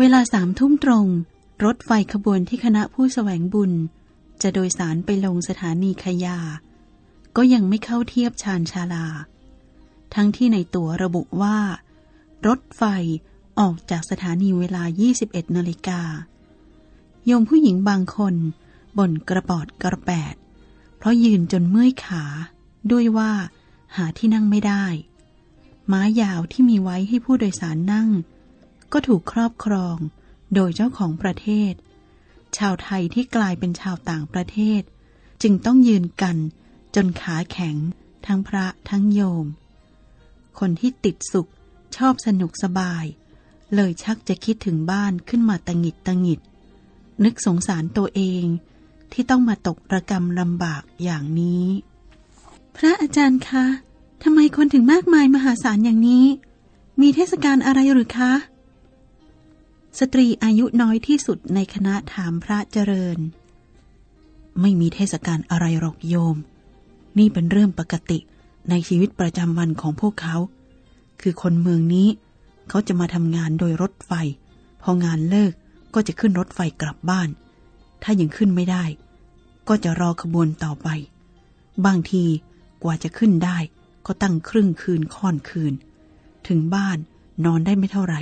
เวลาสามทุ่มตรง รถไฟขบวนที่คณะผู้แสวงบุญ จะโดยสารไปลงสถานีขยา ก็ยังไม่เข้าเทียบชานชาลา ทั้งที่ในตั๋วระบุว่า รถไฟออกจากสถานีเวลา 21นาฬิกาโยมผู้หญิงบางคนบ่นกระปอดกระแปด เพราะยืนจนเมื่อยขา ด้วยว่าหาที่นั่งไม่ได้ ม้ายาวที่มีไว้ให้ผู้โดยสารนั่ง ก็ถูกครอบครองโดยเจ้าของประเทศ ชาวไทยที่กลายเป็นชาวต่างประเทศ จึงต้องยืนกันจนขาแข็งทั้งพระทั้งโยม คนที่ติดสุขชอบสนุกสบาย เลยชักจะคิดถึงบ้านขึ้นมาตังหิดตังหิด นึกสงสารตัวเองที่ต้องมาตกระกรรมลำบากอย่างนี้ พระอาจารย์คะทำไมคนถึงมากมายมหาศาลอย่างนี้ มีเทศกาลอะไรหรือคะ สตรีอายุน้อยที่สุดในคณะถามพระเจริญ ไม่มีเทศกาลอะไรหรอกโยม นี่เป็นเรื่องปกติในชีวิตประจำวันของพวกเขา คือคนเมืองนี้ เขาจะมาทำงานโดยรถไฟ พองานเลิกก็จะขึ้นรถไฟกลับบ้าน ถ้ายังขึ้นไม่ได้ ก็จะรอขบวนต่อไป บางทีกว่าจะขึ้นได้ ก็ตั้งครึ่งคืนค่อนคืน ถึงบ้านนอนได้ไม่เท่าไหร่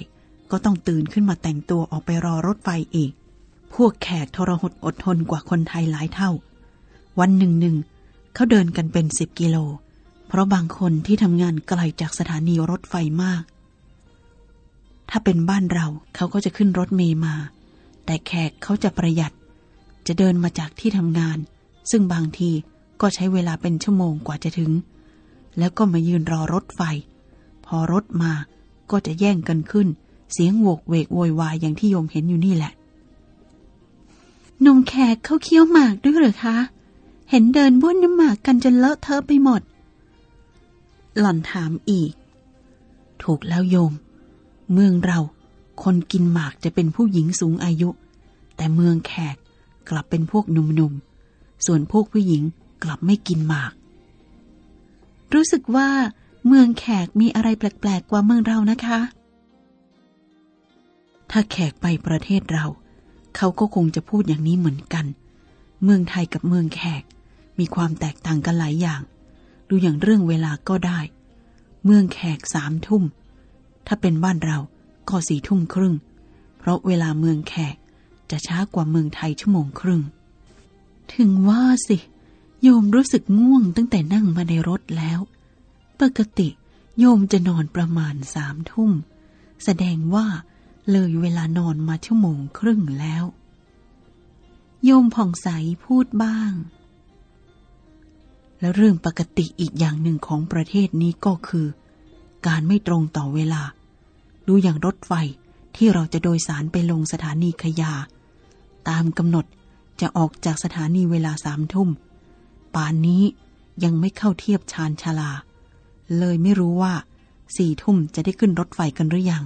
ก็ต้องตื่นขึ้นมาแต่งตัวออกไปรอรถไฟอีก พวกแขกทรหดอดทนกว่าคนไทยหลายเท่า วันหนึ่งหนึ่งเขาเดินกันเป็นสิบกิโล เพราะบางคนที่ทำงานไกลจากสถานีรถไฟมาก ถ้าเป็นบ้านเราเขาก็จะขึ้นรถเมย์มา แต่แขกเขาจะประหยัด จะเดินมาจากที่ทำงาน ซึ่งบางทีก็ใช้เวลาเป็นชั่วโมงกว่าจะถึง แล้วก็มายืนรอรถไฟ พอรถมาก็จะแย่งกันขึ้น เสียงโวกเวกโวยวายอย่างที่โยมเห็นอยู่นี่แหละ นมแขกเขาเคี้ยวหมากด้วยหรือคะ เห็นเดินบ้วนน้ำหมากกันจนเลอะเทอะไปหมด หล่อนถามอีก ถูกแล้วโยม เมืองเรา คนกินหมากจะเป็นผู้หญิงสูงอายุ แต่เมืองแขกกลับเป็นพวกหนุ่มๆ ส่วนพวกผู้หญิงกลับไม่กินหมาก รู้สึกว่าเมืองแขกมีอะไรแปลกๆกว่าเมืองเรานะคะ ถ้าแขกไปประเทศเรา เขาก็คงจะพูดอย่างนี้เหมือนกัน เมืองไทยกับเมืองแขก มีความแตกต่างกันหลายอย่าง ดูอย่างเรื่องเวลาก็ได้ เมืองแขกสามทุ่ม ถ้าเป็นบ้านเราก็สี่ทุ่มครึ่ง เพราะเวลาเมืองแขกจะช้ากว่าเมืองไทยชั่วโมงครึ่ง ถึงว่าสิ โยมรู้สึกง่วงตั้งแต่นั่งมาในรถแล้ว ปกติโยมจะนอนประมาณสามทุ่ม แสดงว่า เลยเวลานอนมาชั่วโมงครึ่งแล้ว โยมผ่องใสพูดบ้าง แล้วเรื่องปกติอีกอย่างหนึ่งของประเทศนี้ก็คือ การไม่ตรงต่อเวลา ดูอย่างรถไฟที่เราจะโดยสารไปลงสถานีขยา ตามกำหนดจะออกจากสถานีเวลาสามทุ่ม ป่านนี้ยังไม่เข้าเทียบชานชาลา เลยไม่รู้ว่าสี่ทุ่มจะได้ขึ้นรถไฟกันหรือยัง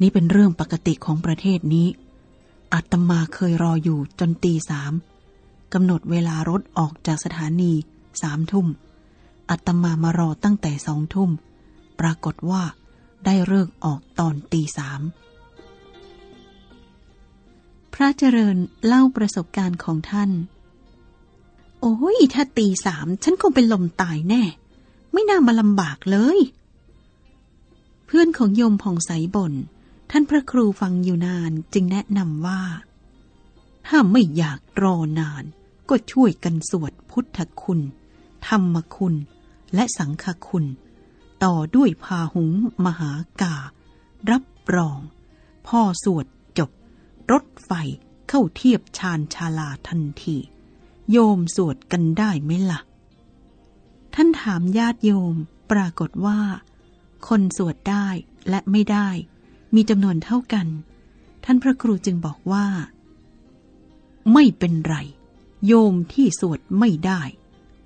นี่เป็นเรื่องปกติของประเทศนี้ อาตมาเคยรออยู่จนตีสามกำหนดเวลารถออกจากสถานีสามทุ่มอาตมามารอตั้งแต่สองทุ่ม ปรากฏว่าได้เลิกออกตอนตีสามพระเจริญเล่าประสบการณ์ของท่าน โอ้ยถ้าตีสามฉันคงเป็นลมตายแน่ ไม่น่ามาลำบากเลย เพื่อนของโยมผ่องใสบน่น ท่านพระครูฟังอยู่นานจึงแนะนำว่า ถ้าไม่อยากรอนาน ก็ช่วยกันสวดพุทธคุณ ธรรมคุณ และสังฆคุณ ต่อด้วยพาหุงมหากา รับรอง พ่อสวดจบ รถไฟเข้าเทียบชานชาลาทันที โยมสวดกันได้ไหมละ่ะ ท่านถามญาติโยมปรากฏว่า คนสวดได้และไม่ได้ มีจำนวนเท่ากัน ท่านพระครูจึงบอกว่า ไม่เป็นไร โยมที่สวดไม่ได้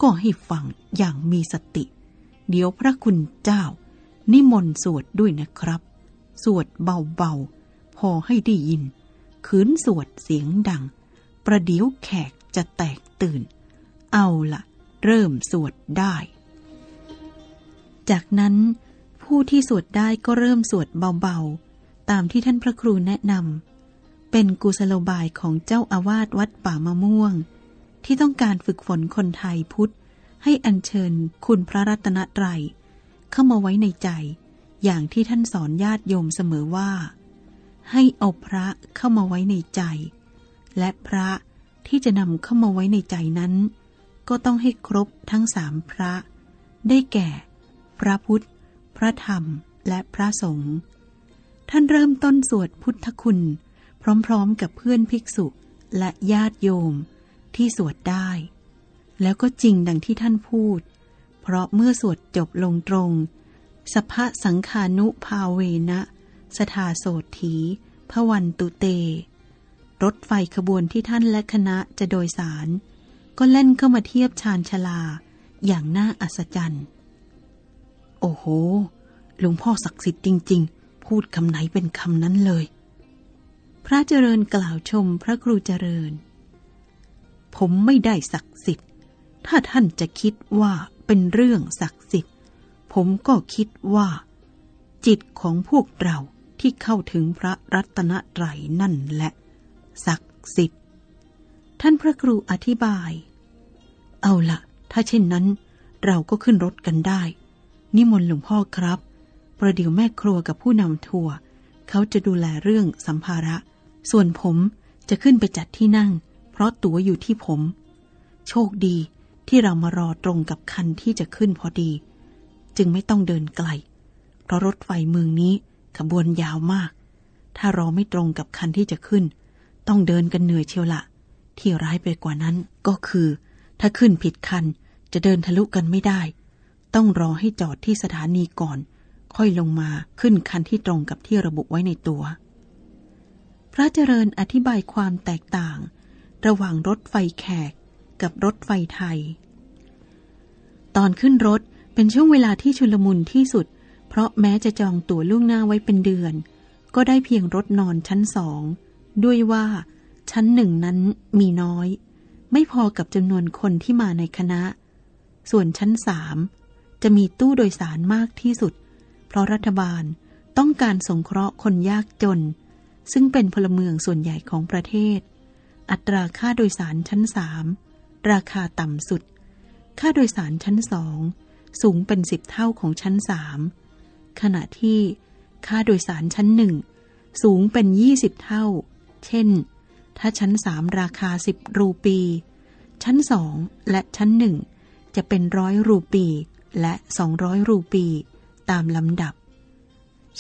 ก็ให้ฟังอย่างมีสติ เดี๋ยวพระคุณเจ้า นิมนต์สวดด้วยนะครับ สวดเบาๆ พอให้ได้ยิน ขืนสวดเสียงดัง ประเดี๋ยวแขกจะแตกตื่น เอาละเริ่มสวดได้ จากนั้นผู้ที่สวดได้ก็เริ่มสวดเบาๆ ตามที่ท่านพระครูแนะนำเป็นกุศโลบายของเจ้าอาวาสวัดป่ามะม่วง ที่ต้องการฝึกฝนคนไทยพุทธ ให้อัญเชิญคุณพระรัตนตรัยเข้ามาไว้ในใจ อย่างที่ท่านสอนญาติโยมเสมอว่า ให้เอาพระเข้ามาไว้ในใจ และพระที่จะนำเข้ามาไว้ในใจนั้น ก็ต้องให้ครบทั้งสามพระ ได้แก่ พระพุทธ พระธรรม และพระสงฆ์ ท่านเริ่มต้นสวดพุทธคุณ พร้อมๆกับเพื่อนภิกษุและญาติโยมที่สวดได้ แล้วก็จริงดังที่ท่านพูด เพราะเมื่อสวดจบลงตรง สภะสังขานุภาเวนะ สถาโสถีพวันตุเต รถไฟขบวนที่ท่านและคณะจะโดยสาร ก็เล่นเข้ามาเทียบชานชลาอย่างน่าอัศจรรย์ โอ้โห หลวงพ่อศักดิ์สิทธิ์จริง ๆ พูดคำไหนเป็นคำนั้นเลย พระเจริญกล่าวชมพระครูเจริญ ผมไม่ได้ศักดิ์สิทธิ์ ถ้าท่านจะคิดว่าเป็นเรื่องศักดิ์สิทธิ์ ผมก็คิดว่า จิตของพวกเราที่เข้าถึงพระรัตนตรัยนั่นแหละ ศักดิ์สิทธิ์ ท่านพระครูอธิบาย เอาละถ้าเช่นนั้น เราก็ขึ้นรถกันได้ นิมนต์หลวงพ่อครับ ประเดี๋ยวแม่ครัวกับผู้นำทัวร์เขาจะดูแลเรื่องสัมภาระ ส่วนผมจะขึ้นไปจัดที่นั่ง เพราะตั๋วอยู่ที่ผม โชคดีที่เรามารอตรงกับคันที่จะขึ้นพอดี จึงไม่ต้องเดินไกล เพราะรถไฟเมืองนี้ขบวนยาวมาก ถ้ารอไม่ตรงกับคันที่จะขึ้น ต้องเดินกันเหนื่อยเชียวละที่ร้ายไปกว่านั้นก็คือ ถ้าขึ้นผิดคันจะเดินทะลุกันไม่ได้ ต้องรอให้จอดที่สถานีก่อน ค่อยลงมาขึ้นคันที่ตรงกับที่ระบุไว้ในตัว พระเจริญอธิบายความแตกต่าง ระหว่างรถไฟแขกกับรถไฟไทย ตอนขึ้นรถเป็นช่วงเวลาที่ชุลมุนที่สุด เพราะแม้จะจองตั๋วล่วงหน้าไว้เป็นเดือน ก็ได้เพียงรถนอนชั้นสอง ด้วยว่าชั้นหนึ่งนั้นมีน้อย ไม่พอกับจำนวนคนที่มาในคณะ ส่วนชั้นสามจะมีตู้โดยสารมากที่สุด เพราะรัฐบาลต้องการสงเคราะห์คนยากจน ซึ่งเป็นพลเมืองส่วนใหญ่ของประเทศ อัตราค่าโดยสารชั้นสามราคาต่ำสุด ค่าโดยสารชั้นสองสูงเป็นสิบเท่าของชั้นสามขณะที่ค่าโดยสารชั้นหนึ่งสูงเป็นยี่สิบเท่า เช่น ถ้าชั้นสามราคาสิบรูปี ชั้นสองและชั้นหนึ่งจะเป็นร้อยรูปีและสองร้อยรูปี ตามลำดับ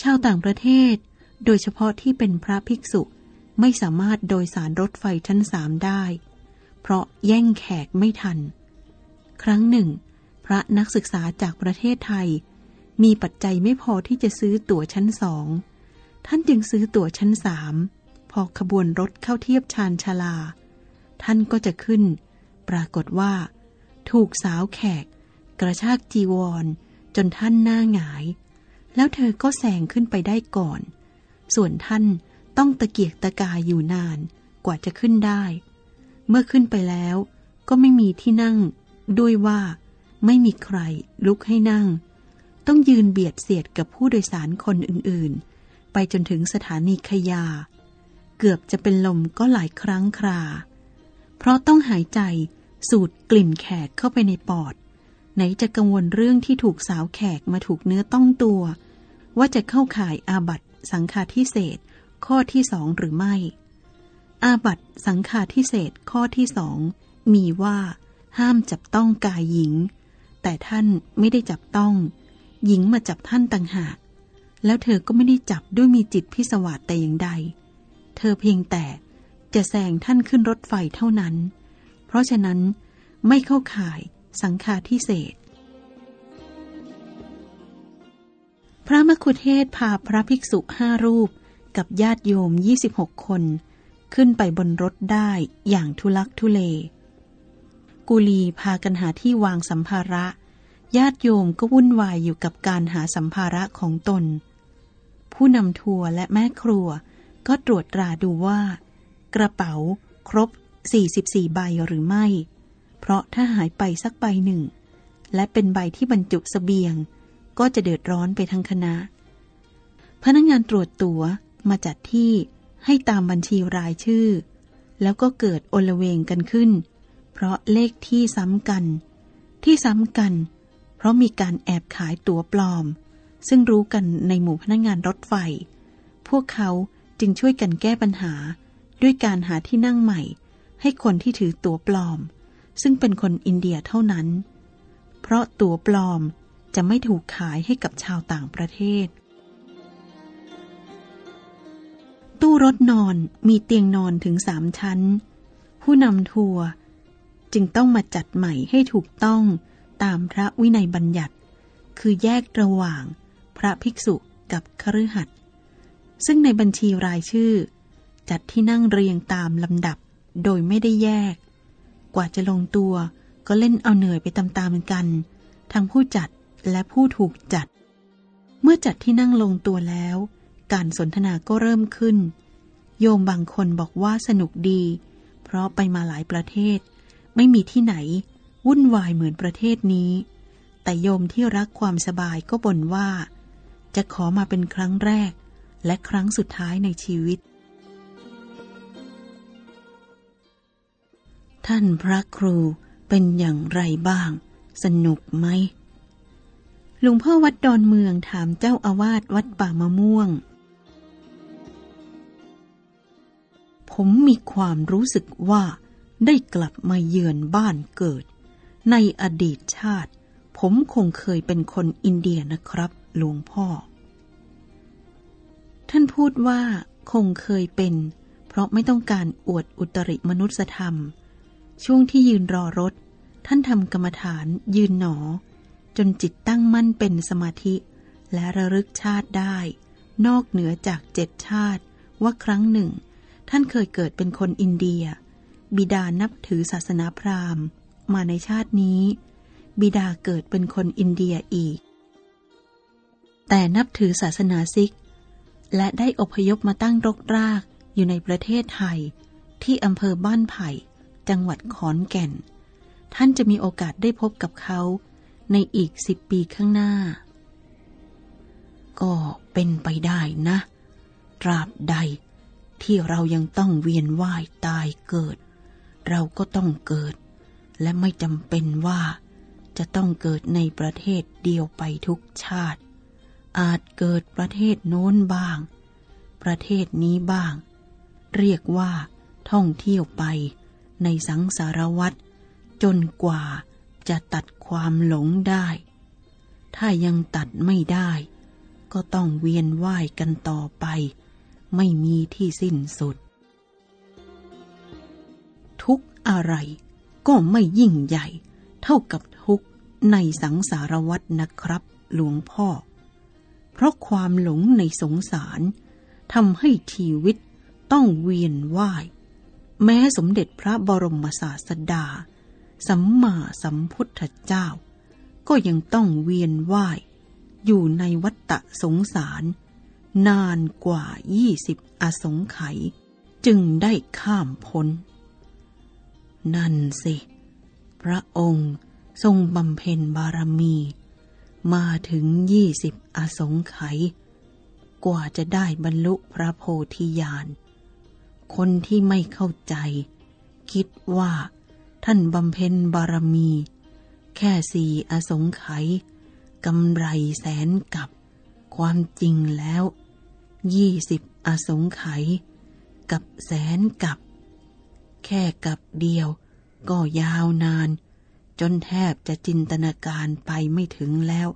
ชาวต่างประเทศ โดยเฉพาะที่เป็นพระภิกษุไม่สามารถโดยสารรถไฟชั้นสามได้ เพราะแย่งแขกไม่ทัน ครั้งหนึ่ง พระนักศึกษาจากประเทศไทย มีปัจจัยไม่พอที่จะซื้อตั๋วชั้นสอง ท่านจึงซื้อตั๋วชั้นสามพอขบวนรถเข้าเทียบชานชาลา ท่านก็จะขึ้น ปรากฏว่า ถูกสาวแขก กระชากจีวร จนท่านหน้าหงาย แล้วเธอก็แซงขึ้นไปได้ก่อน ส่วนท่านต้องตะเกียกตะกายอยู่นานกว่าจะขึ้นได้ เมื่อขึ้นไปแล้วก็ไม่มีที่นั่ง ด้วยว่า ไม่มีใครลุกให้นั่ง ต้องยืนเบียดเสียดกับผู้โดยสารคนอื่นๆ ไปจนถึงสถานีขยา เกือบจะเป็นลมก็หลายครั้งครา เพราะต้องหายใจสูดกลิ่นแขกเข้าไปในปอด ไหนจะกังวลเรื่องที่ถูกสาวแขกมาถูกเนื้อต้องตัว ว่าจะเข้าข่ายอาบัตสังฆาทิเศษข้อที่สองหรือไม่ อาบัตสังฆาทิเศษข้อที่สองมีว่า ห้ามจับต้องกายหญิง แต่ท่านไม่ได้จับต้อง หญิงมาจับท่านต่างหากแล้วเธอก็ไม่ได้จับด้วยมีจิตพิสวาสแต่อย่างใด เธอเพียงแต่จะแซงท่านขึ้นรถไฟเท่านั้น เพราะฉะนั้นไม่เข้าข่าย สังฆาทิเศษพระมคุเทศพาพระภิกษุห้ารูปกับญาติโยม 26 คน ขึ้นไปบนรถได้อย่างทุลักทุเล กุลีพากันหาที่วางสัมภาระ ญาติโยมก็วุ่นวายอยู่กับการหาสัมภาระของตน ผู้นำทัวร์และแม่ครัวก็ตรวจตราดูว่า กระเป๋าครบ 44 ใบหรือไม่ เพราะถ้าหายไปสักใบหนึ่ง และเป็นใบที่บรรจุสเสบียง ก็จะเดือดร้อนไปทั้งคณะ พนักงงานตรวจตัว๋วมาจัดที่ให้ตามบัญชีรายชื่อ แล้วก็เกิดโอลเวงกันขึ้น เพราะเลขที่ซ้ำกัน ที่ซ้ำกัน เพราะมีการแอบขายตั๋วปลอม ซึ่งรู้กันในหมู่พนักงงานรถไฟ พวกเขาจึงช่วยกันแก้ปัญหา ด้วยการหาที่นั่งใหม่ ให้คนที่ถือตั๋วปลอม ซึ่งเป็นคนอินเดียเท่านั้น เพราะตั๋วปลอมจะไม่ถูกขายให้กับชาวต่างประเทศ ตู้รถนอนมีเตียงนอนถึงสามชั้น ผู้นำทัวร์จึงต้องมาจัดใหม่ให้ถูกต้องตามพระวินัยบัญญัติ คือแยกระหว่างพระภิกษุกับคฤหัสถ์ซึ่งในบัญชีรายชื่อ จัดที่นั่งเรียงตามลำดับโดยไม่ได้แยก กว่าจะลงตัว ก็เล่นเอาเหนื่อยไปตามๆกัน ทั้งผู้จัดและผู้ถูกจัด เมื่อจัดที่นั่งลงตัวแล้ว การสนทนาก็เริ่มขึ้น โยมบางคนบอกว่าสนุกดี เพราะไปมาหลายประเทศ ไม่มีที่ไหน วุ่นวายเหมือนประเทศนี้ แต่โยมที่รักความสบายก็บ่นว่า จะขอมาเป็นครั้งแรก และครั้งสุดท้ายในชีวิต ท่านพระครูเป็นอย่างไรบ้าง สนุกไหมหลวงพ่อวัดดอนเมืองถามเจ้าอาวาสวัดป่ามะม่วง ผมมีความรู้สึกว่าได้กลับมาเยือนบ้านเกิด ในอดีตชาติ ผมคงเคยเป็นคนอินเดียนะครับ หลวงพ่อ ท่านพูดว่าคงเคยเป็น เพราะไม่ต้องการอวดอุตริมนุษยธรรม ช่วงที่ยืนรอรถ ท่านทำกรรมฐานยืนหนอ จนจิตตั้งมั่นเป็นสมาธิ และระลึกชาติได้ นอกเหนือจากเจ็ดชาติว่าครั้งหนึ่ง ท่านเคยเกิดเป็นคนอินเดีย บิดานับถือศาสนาพราหมณ์ มาในชาตินี้ บิดาเกิดเป็นคนอินเดียอีก แต่นับถือศาสนาซิก และได้อพยพมาตั้งรกรากอยู่ในประเทศไทย ที่อำเภอบ้านไผ่ จังหวัดขอนแก่น ท่านจะมีโอกาสได้พบกับเขาในอีกสิบปีข้างหน้า ก็เป็นไปได้นะ ตราบใดที่เรายังต้องเวียนว่ายตายเกิด เราก็ต้องเกิด และไม่จำเป็นว่าจะต้องเกิดในประเทศเดียวไปทุกชาติ อาจเกิดประเทศโน้นบ้าง ประเทศนี้บ้าง เรียกว่าท่องเที่ยวไป ในสังสารวัตรจนกว่าจะตัดความหลงได้ ถ้ายังตัดไม่ได้ ก็ต้องเวียนว่ายกันต่อไป ไม่มีที่สิ้นสุด ทุกอะไรก็ไม่ยิ่งใหญ่ เท่ากับทุกในสังสารวัตนะครับ หลวงพ่อ เพราะความหลงในสงสารทำให้ชีวิตต้องเวียนว่าย แม้สมเด็จพระบรมศาสดา สัมมาสัมพุทธเจ้า ก็ยังต้องเวียนว่าย อยู่ในวัฏฏะสงสาร นานกว่ายี่สิบอสงไขยจึงได้ข้ามพ้น นั่นสิ พระองค์ทรงบำเพ็ญบารมี มาถึงยี่สิบอสงไขยกว่าจะได้บรรลุพระโพธิญาณ คนที่ไม่เข้าใจ คิดว่า ท่านบำเพ็ญบารมี แค่สี่อสงไขยกำไรแสนกับ ความจริงแล้วยี่สิบอสงไขยกับแสนกับ แค่กับเดียวก็ยาวนาน จนแทบจะจินตนาการไปไม่ถึงแล้ว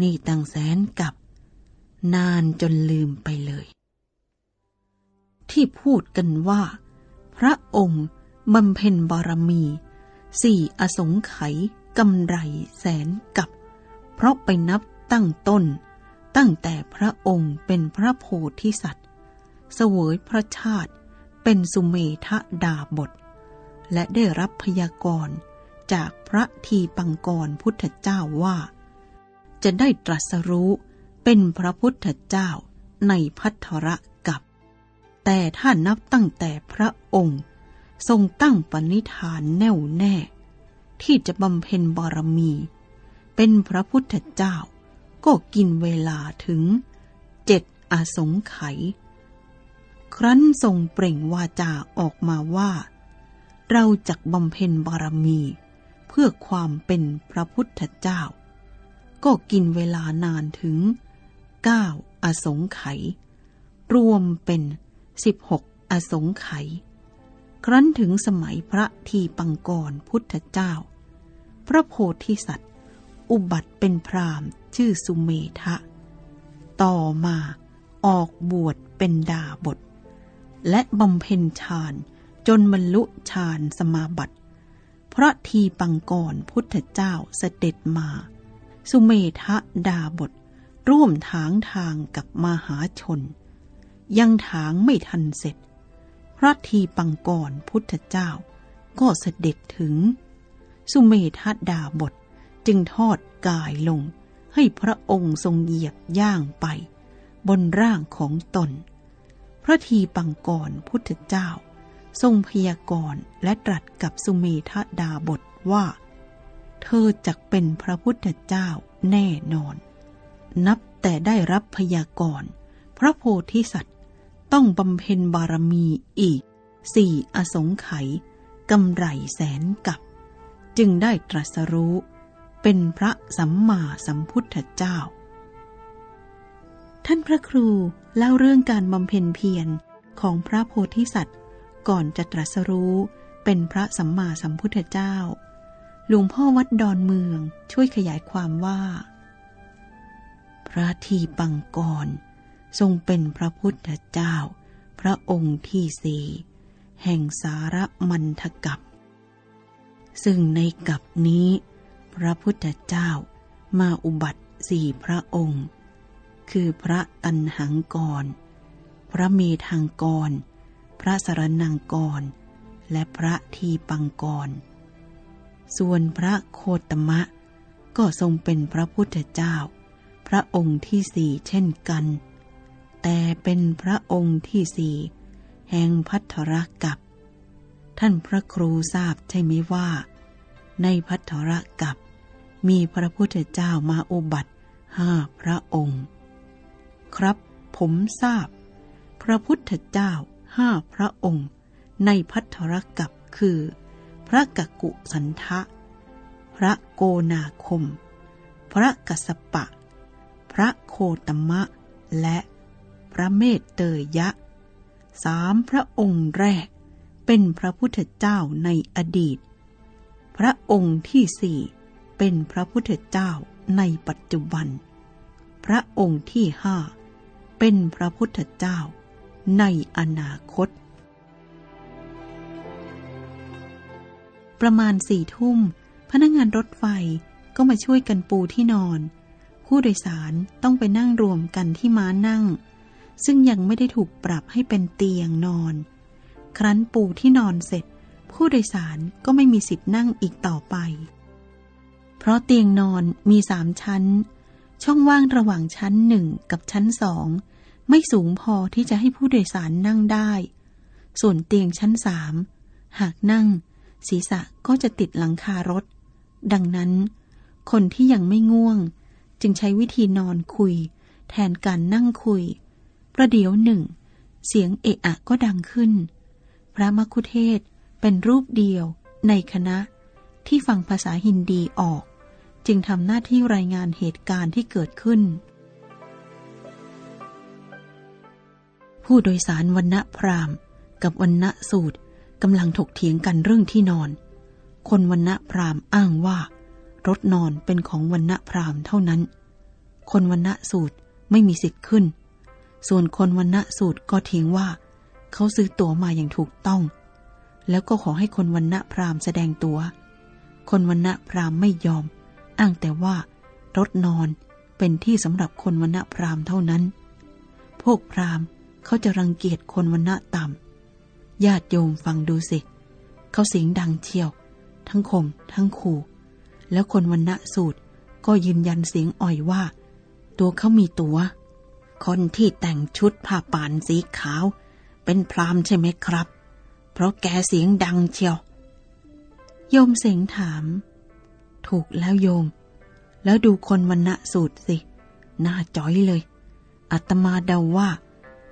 นี่ตั้งแสนกับ นานจนลืมไปเลย ที่พูดกันว่า พระองค์บำเพ็ญบารมี สี่อสงไขยกำไรแสนกับ เพราะไปนับตั้งต้น ตั้งแต่พระองค์เป็นพระโพธิสัตว์ เสวยพระชาติเป็นสุเมธดาบท และได้รับพยากรณ์จากพระทีปังกรพุทธเจ้าว่า จะได้ตรัสรู้เป็นพระพุทธเจ้าในพัทธระ แต่ถ้านับตั้งแต่พระองค์ ทรงตั้งปณิธานแน่วแน่ ที่จะบำเพ็ญบารมี เป็นพระพุทธเจ้า ก็กินเวลาถึงเจ็ดอสงไขยครั้นทรงเปล่งวาจาออกมาว่า เราจักบำเพ็ญบารมี เพื่อความเป็นพระพุทธเจ้า ก็กินเวลานานถึงเก้าอสงไขยรวมเป็น สิบหกอสงไขยครั้นถึงสมัยพระทีปังกรพุทธเจ้า พระโพธิสัตว์ อุบัติเป็นพรามชื่อสุเมทะ ต่อมาออกบวชเป็นดาบท และบำเพ็ญฌานจนบรรลุฌานสมาบัติ พระทีปังกรพุทธเจ้าเสด็จมา สุเมทะดาบท ร่วมถางทางกับมหาชน ยังถางไม่ทันเสร็จ พระทีปังกรพุทธเจ้า ก็เสด็จถึง สุเมทะดาบทจึงทอดกายลง ให้พระองค์ทรงเหยียบย่างไป บนร่างของตน พระทีปังกรพุทธเจ้า ทรงพยากรณ์และตรัสกับสุเมธาดาบทว่า เธอจักเป็นพระพุทธเจ้าแน่นอน นับแต่ได้รับพยากรณ์พระโพธิสัตว์ ต้องบำเพ็ญบารมีอีกสี่อสงไขยกำไรแสนกับ จึงได้ตรัสรู้ เป็นพระสัมมาสัมพุทธเจ้า ท่านพระครูเล่าเรื่องการบำเพ็ญเพียรของพระโพธิสัตว์ ก่อนจะตรัสรู้เป็นพระสัมมาสัมพุทธเจ้า หลวงพ่อวัดดอนเมืองช่วยขยายความว่า พระทีปังกร ทรงเป็นพระพุทธเจ้า พระองค์ที่สี่แห่งสารมันทกับ ซึ่งในกับนี้ พระพุทธเจ้ามาอุบัติสี่พระองค์ คือพระตันหังกร พระเมธังกร พระสรนังกร และพระทีปังกร ส่วนพระโคตมะ ก็ทรงเป็นพระพุทธเจ้า พระองค์ที่สี่เช่นกัน แต่เป็นพระองค์ที่สี่แห่งพัทธรกับ ท่านพระครูทราบใช่ไหมว่า ในพัทธรกับ มีพระพุทธเจ้ามาอุบัติห้าพระองค์ ครับ ผมทราบ พระพุทธเจ้าห้าพระองค์ ในพัทธรกับคือ พระกกุสันทะ พระโกนาคม พระกัสปะ พระโคตมะ และ พระเมตเตยะสามพระองค์แรก เป็นพระพุทธเจ้าในอดีต พระองค์ที่สี่เป็นพระพุทธเจ้าในปัจจุบัน พระองค์ที่ห้าเป็นพระพุทธเจ้าในอนาคต ประมาณสี่ทุ่ม พนักงานรถไฟก็มาช่วยกันปูที่นอน ผู้โดยสารต้องไปนั่งรวมกันที่ม้านั่ง ซึ่งยังไม่ได้ถูกปรับให้เป็นเตียงนอน ครั้นปูที่นอนเสร็จ ผู้โดยสารก็ไม่มีสิทธิ์นั่งอีกต่อไป เพราะเตียงนอนมีสามชั้น ช่องว่างระหว่างชั้นหนึ่งกับชั้นสองไม่สูงพอที่จะให้ผู้โดยสารนั่งได้ ส่วนเตียงชั้นสามหากนั่ง ศีรษะก็จะติดหลังคารถ ดังนั้น คนที่ยังไม่ง่วง จึงใช้วิธีนอนคุย แทนการนั่งคุย ประเดี๋ยวหนึ่ง เสียงเอะอะก็ดังขึ้น พระมคุเทศเป็นรูปเดียวในคณะที่ฟังภาษาฮินดีออก จึงทำหน้าที่รายงานเหตุการณ์ที่เกิดขึ้น ผู้โดยสารวันณะพรามกับวันณะสูตรกำลังถกเถียงกันเรื่องที่นอน คนวันณะพรามอ้างว่า รถนอนเป็นของวันณะพรามเท่านั้น คนวันณะสูตรไม่มีสิทธิ์ขึ้น ส่วนคนวันณะสูตรก็เถียงว่า เขาซื้อตั๋วมาอย่างถูกต้อง แล้วก็ขอให้คนวันณะพราหมณ์แสดงตัวคนวันณะพราหมณ์ไม่ยอม อ้างแต่ว่ารถนอนเป็นที่สำหรับคนวันณะพราหมณ์เท่านั้น พวกพราหมณ์เขาจะรังเกียจคนวันณะต่ำญาติโยมฟังดูสิ เขาเสียงดังเชียว ทั้งข่มทั้งขู่ แล้วคนวันณะสูตรก็ยืนยันเสียงอ่อยว่า ตัวเขามีตั๋ว คนที่แต่งชุดผ้าป่านสีขาว เป็นพรามใช่ไหมครับ เพราะแกเสียงดังเชียว โยมเสียงถาม ถูกแล้วโยม แล้วดูคนวันณะสูตรสิ หน้าจ้อยเลย อัตมาเดาว่า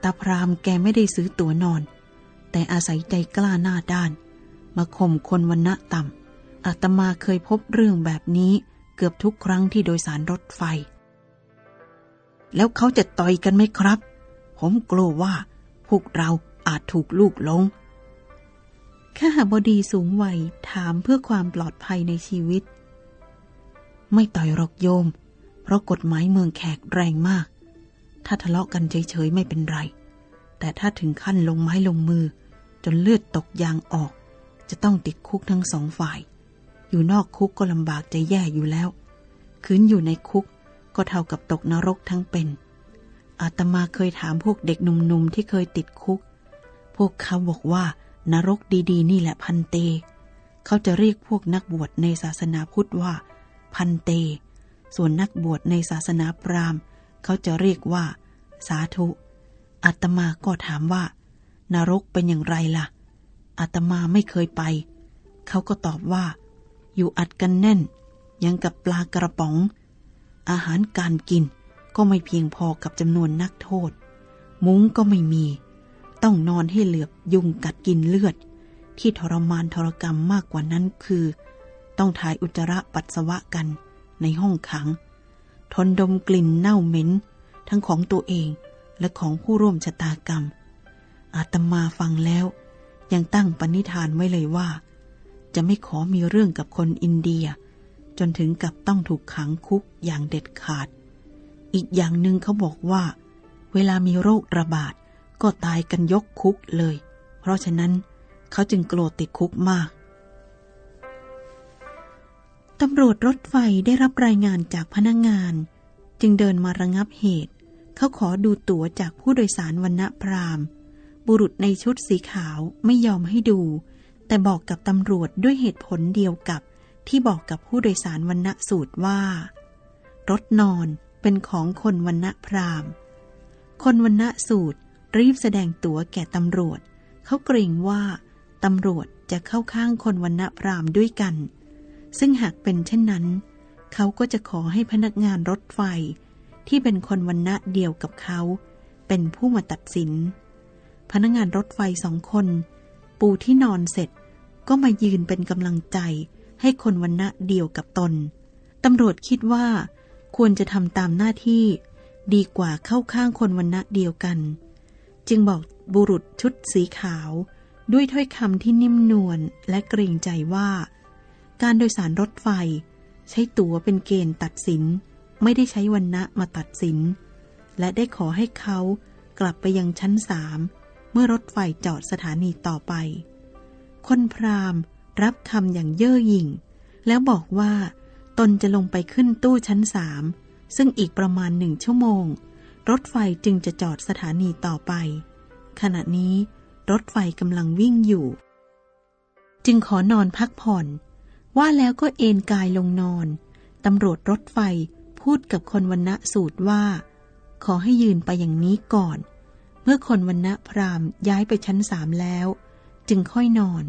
ตาพรามแกไม่ได้ซื้อตั๋วนอน แต่อาศัยใจกล้าหน้าด้าน มาข่มคนวันณะต่ำอาตมาเคยพบเรื่องแบบนี้เกือบทุกครั้งที่โดยสารรถไฟ แล้วเขาจะต่อยกันไหมครับ ผมกลัวว่า พวกเราอาจถูกลูกลงข้าบดีสูงวัยถามเพื่อความปลอดภัยในชีวิต ไม่ต่อยหรอกโยม เพราะกฎหมายเมืองแขกแรงมาก ถ้าทะเลาะกันเฉยๆไม่เป็นไร แต่ถ้าถึงขั้นลงไม้ลงมือ จนเลือดตกยางออก จะต้องติดคุกทั้งสองฝ่าย อยู่นอกคุกก็ลำบากจะแย่อยู่แล้ว คืนอยู่ในคุก ก็เท่ากับตกนรกทั้งเป็น อาตมาเคยถามพวกเด็กหนุ่มๆที่เคยติดคุก พวกเขาบอกว่านรกดีๆ นี่แหละพันเต เขาจะเรียกพวกนักบวชในศาสนาพุทธว่า พันเต ส่วนนักบวชในศาสนาพราหมณ์ เขาจะเรียกว่า สาธุ อาตมาก็ถามว่า นรกเป็นอย่างไรล่ะ อาตมาไม่เคยไป เขาก็ตอบว่า อยู่อัดกันแน่น ยังกับปลากระป๋อง อาหารการกินก็ไม่เพียงพอกับจำนวนนักโทษ มุ้งก็ไม่มี ต้องนอนให้เหลือบยุงกัดกินเลือด ที่ทรมานทรกรรมมากกว่านั้นคือ ต้องถ่ายอุจจาระปัสสาวะกันในห้องขัง ทนดมกลิ่นเน่าเหม็น ทั้งของตัวเองและของผู้ร่วมชะตากรรม อาตมาฟังแล้ว ยังตั้งปณิธานไว้เลยว่า จะไม่ขอมีเรื่องกับคนอินเดีย จนถึงกับต้องถูกขังคุกอย่างเด็ดขาด อีกอย่างหนึ่งเขาบอกว่า เวลามีโรคระบาดก็ตายกันยกคุกเลย เพราะฉะนั้นเขาจึงโกรธติดคุกมากตำรวจรถไฟได้รับรายงานจากพนักงงาน จึงเดินมาระงับเหตุ เขาขอดูตั๋วจากผู้โดยสารวันณพราหมณ์บุรุษในชุดสีขาวไม่ยอมให้ดู แต่บอกกับตำรวจด้วยเหตุผลเดียวกับ ที่บอกกับผู้โดยสารวันณสูตรว่า รถนอนเป็นของคนวันณพราหมณ์ คนวันณสูตรรีบแสดงตั๋วแก่ตำรวจ เขาเกรงว่าตำรวจจะเข้าข้างคนวันณพราหมณ์ด้วยกัน ซึ่งหากเป็นเช่นนั้น เขาก็จะขอให้พนักงานรถไฟ ที่เป็นคนวันณะเดียวกับเขา เป็นผู้มาตัดสิน พนักงานรถไฟสองคน ปูที่นอนเสร็จก็มายืนเป็นกำลังใจ ให้คนวันณะเดียวกับตน ตำรวจคิดว่า ควรจะทำตามหน้าที่ ดีกว่าเข้าข้างคนวันณะเดียวกัน จึงบอกบุรุษชุดสีขาว ด้วยถ้อยคำที่นิ่มนวลและเกรงใจว่า การโดยสารรถไฟ ใช้ตั๋วเป็นเกณฑ์ตัดสิน ไม่ได้ใช้วันณะมาตัดสิน และได้ขอให้เขากลับไปยังชั้นสามเมื่อรถไฟจอดสถานีต่อไป คนพราหมณ์ รับคำอย่างเย่อหยิ่ง แล้วบอกว่า ตนจะลงไปขึ้นตู้ชั้นสามซึ่งอีกประมาณหนึ่งชั่วโมง รถไฟจึงจะจอดสถานีต่อไป ขณะนี้ รถไฟกำลังวิ่งอยู่ จึงขอนอนพักผ่อน ว่าแล้วก็เอนกายลงนอน ตำรวจรถไฟพูดกับคนวันณะสูตรว่า ขอให้ยืนไปอย่างนี้ก่อน เมื่อคนวันณะพรามย้ายไปชั้นสามแล้ว จึงค่อยนอน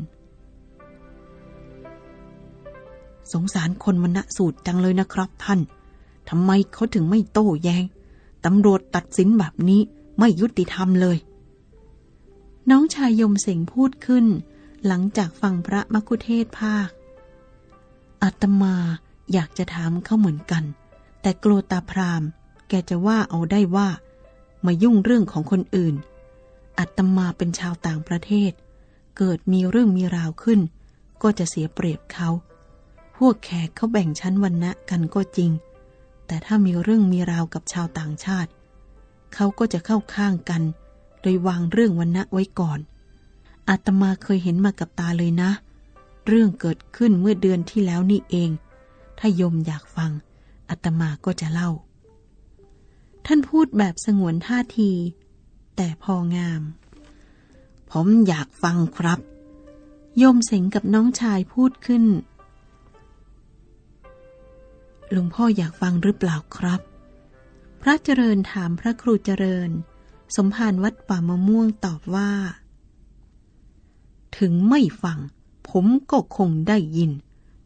สงสารคนวันณะสูตรจังเลยนะครับท่านทำไมเขาถึงไม่โต้แยง้งตำรวจตัดสินแบบนี้ไม่ยุติธรรมเลย น้องชายยมเสงพูดขึ้น หลังจากฟังพระมคุเทศภาคอาตมาอยากจะถามเขาเหมือนกัน แต่กลัวตาพรามแกจะว่าเอาได้ว่า มายุ่งเรื่องของคนอื่นอาตมาเป็นชาวต่างประเทศ เกิดมีเรื่องมีราวขึ้น ก็จะเสียเปรียบเขา พวกแขกเขาแบ่งชั้นวันณะกันก็จริง แต่ถ้ามีเรื่องมีราวกับชาวต่างชาติ เขาก็จะเข้าข้างกัน โดยวางเรื่องวันณะไว้ก่อน อาตมาเคยเห็นมากับตาเลยนะ เรื่องเกิดขึ้นเมื่อเดือนที่แล้วนี่เอง ถ้าโยมอยากฟังอาตมาก็จะเล่า ท่านพูดแบบสงวนท่าที แต่พองาม ผมอยากฟังครับโยมเสงกับน้องชายพูดขึ้น หลวงพ่ออยากฟังหรือเปล่าครับ พระเจริญถามพระครูเจริญ สมภารวัดป่ามะม่วงตอบว่า ถึงไม่ฟัง ผมก็คงได้ยิน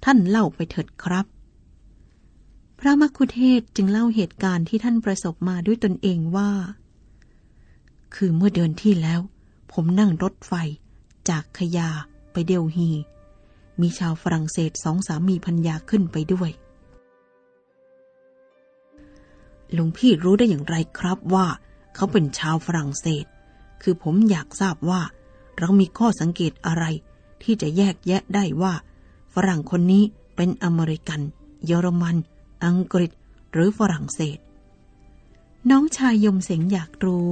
ท่านเล่าไปเถิดครับ พระมคุเทศจึงเล่าเหตุการณ์ที่ท่านประสบมาด้วยตนเองว่า คือเมื่อเดือนที่แล้ว ผมนั่งรถไฟ จากขยาไปเดลฮี มีชาวฝรั่งเศสสองสามีพัญญาขึ้นไปด้วย หลวงพี่รู้ได้อย่างไรครับว่า เขาเป็นชาวฝรั่งเศส คือผมอยากทราบว่า เรามีข้อสังเกตอะไร ที่จะแยกแยะได้ว่า ฝรั่งคนนี้เป็นอเมริกัน เยอรมัน อังกฤษ หรือฝรั่งเศส น้องชายยมเสงอยากรู้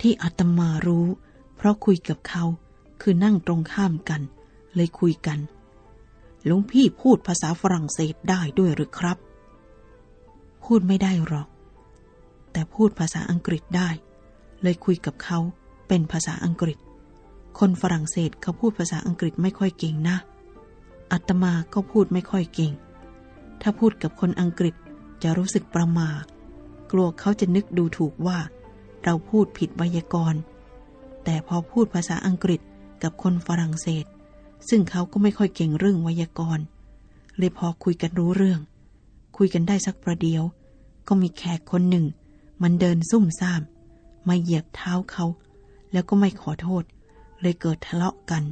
ที่อาตมารู้ เพราะคุยกับเขาคือนั่งตรงข้ามกัน เลยคุยกันหลวงพี่พูดภาษาฝรั่งเศสได้ด้วยหรือครับ พูดไม่ได้หรอก แต่พูดภาษาอังกฤษได้ เลยคุยกับเขาเป็นภาษาอังกฤษ คนฝรั่งเศสเขาพูดภาษาอังกฤษไม่ค่อยเก่งนะอาตมาก็พูดไม่ค่อยเก่ง ถ้าพูดกับคนอังกฤษจะรู้สึกประมากลัวเขาจะนึกดูถูกว่า เราพูดผิดไวยากรณ์ แต่พอพูดภาษาอังกฤษกับคนฝรั่งเศส ซึ่งเขาก็ไม่ค่อยเก่งเรื่องไวยากรณ์ เลยพอคุยกันรู้เรื่อง คุยกันได้สักประเดียว ก็มีแขกคนหนึ่ง มันเดินซุ่มซ่าม มาเหยียบเท้าเขา แล้วก็ไม่ขอโทษ เลยเกิดทะเลาะกัน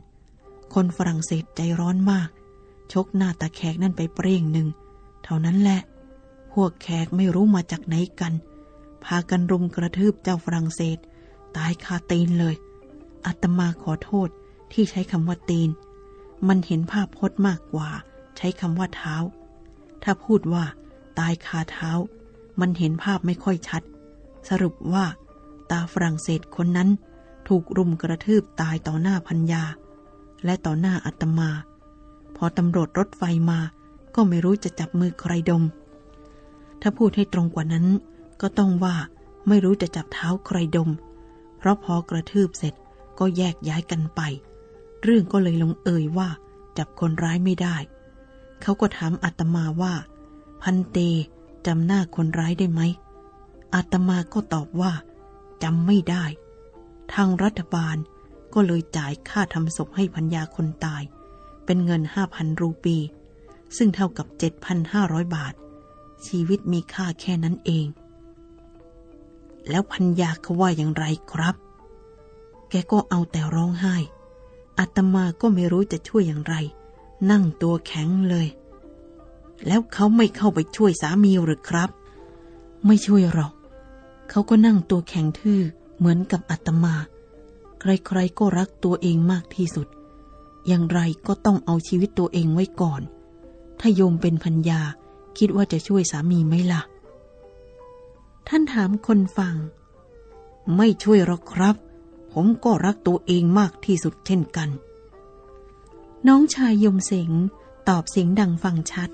คนฝรั่งเศสใจร้อนมาก ชกหน้าตาแขกนั่นไปเปร่งหนึ่ง เท่านั้นแหละ พวกแขกไม่รู้มาจากไหนกัน พากันรุมกระทืบเจ้าฝรั่งเศส ตายคาตีนเลยอาตมาขอโทษที่ใช้คำว่าตีน มันเห็นภาพพจน์มากกว่า ใช้คำว่าเท้า ถ้าพูดว่า ตายคาเท้า มันเห็นภาพไม่ค่อยชัด สรุปว่า ตาฝรั่งเศสคนนั้น ถูกรุมกระทืบตายต่อหน้าพัญญา และต่อหน้าอาตมา พอตำรวจรถไฟมา ก็ไม่รู้จะจับมือใครดม ถ้าพูดให้ตรงกว่านั้น ก็ต้องว่าไม่รู้จะจับเท้าใครดม เพราะพอกระทืบเสร็จก็แยกย้ายกันไป เรื่องก็เลยลงเอยว่า จับคนร้ายไม่ได้ เขาก็ถามอาตมาว่า พันเต จำหน้าคนร้ายได้ไหม อาตมาก็ตอบว่าจำไม่ได้ ทางรัฐบาลก็เลยจ่ายค่าทำศพให้พัญญาคนตาย เป็นเงินห้าพันรูปี ซึ่งเท่ากับเจ็ดพันห้าร้อยบาท ชีวิตมีค่าแค่นั้นเอง แล้วพัญญาเขาว่าอย่างไรครับ แกก็เอาแต่ร้องไห้อาตมาก็ไม่รู้จะช่วยอย่างไร นั่งตัวแข็งเลย แล้วเขาไม่เข้าไปช่วยสามีหรือครับ ไม่ช่วยหรอก เขาก็นั่งตัวแข็งทื่อเหมือนกับอาตมา ใครๆก็รักตัวเองมากที่สุด อย่างไรก็ต้องเอาชีวิตตัวเองไว้ก่อน ถ้าโยมเป็นพัญญาคิดว่าจะช่วยสามีไหมล่ะ ท่านถามคนฟัง ไม่ช่วยหรอกครับ ผมก็รักตัวเองมากที่สุดเช่นกัน น้องชายยมเสงตอบเสียงดังฟังชัด